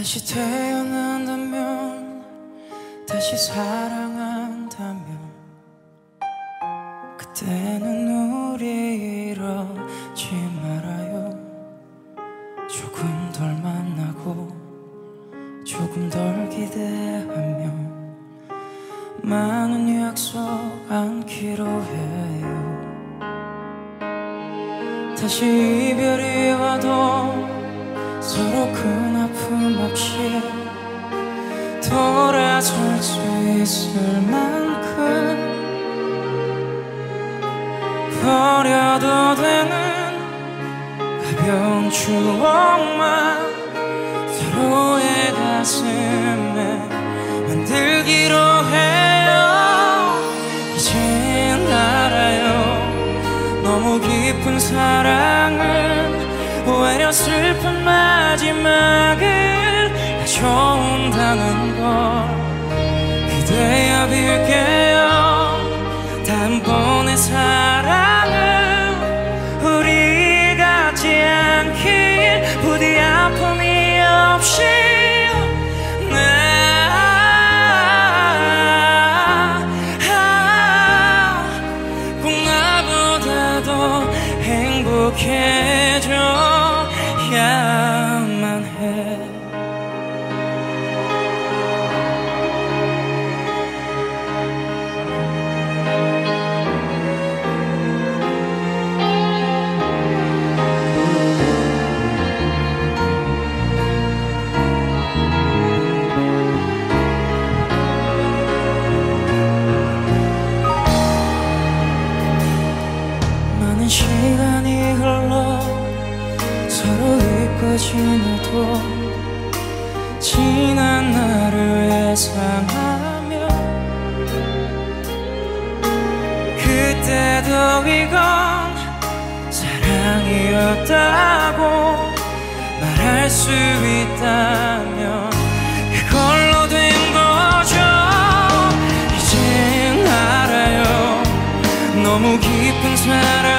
다시 태어난다면 다시 사랑한다면 그때는 우리 이러지 말아요. 조금 덜 만나고 조금 덜 기대하며 많은 약속 안기로 해요. 다시 이별이 와도 서로 큰 아픔 없이 돌아설 수 있을 만큼 버려도 되는 가벼운 추억만 서로의 가슴에 만들기로 해요. 이젠 알아요. 너무 깊은 사랑은 오히려 슬픈 마지막을 가져온다는 걸 기대어 빌게요 다음번의 사랑은 우리 같지 않길 부디 아픔이 없이 꼭 나보다도 행복해져 야만 해 지나도 지난 나를 회상하며 그때도 이건 사랑이었다고 말할 수 있다면 그걸로 된 거죠. 이젠 알아요. 너무 깊은 사랑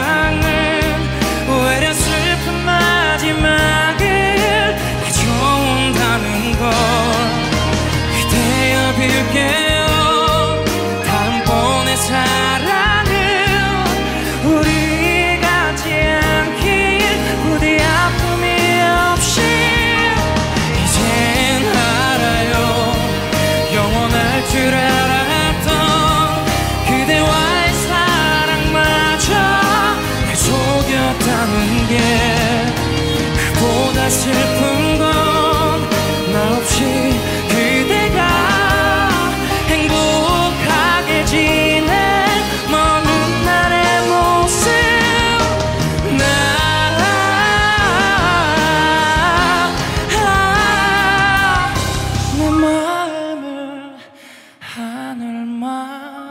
하늘만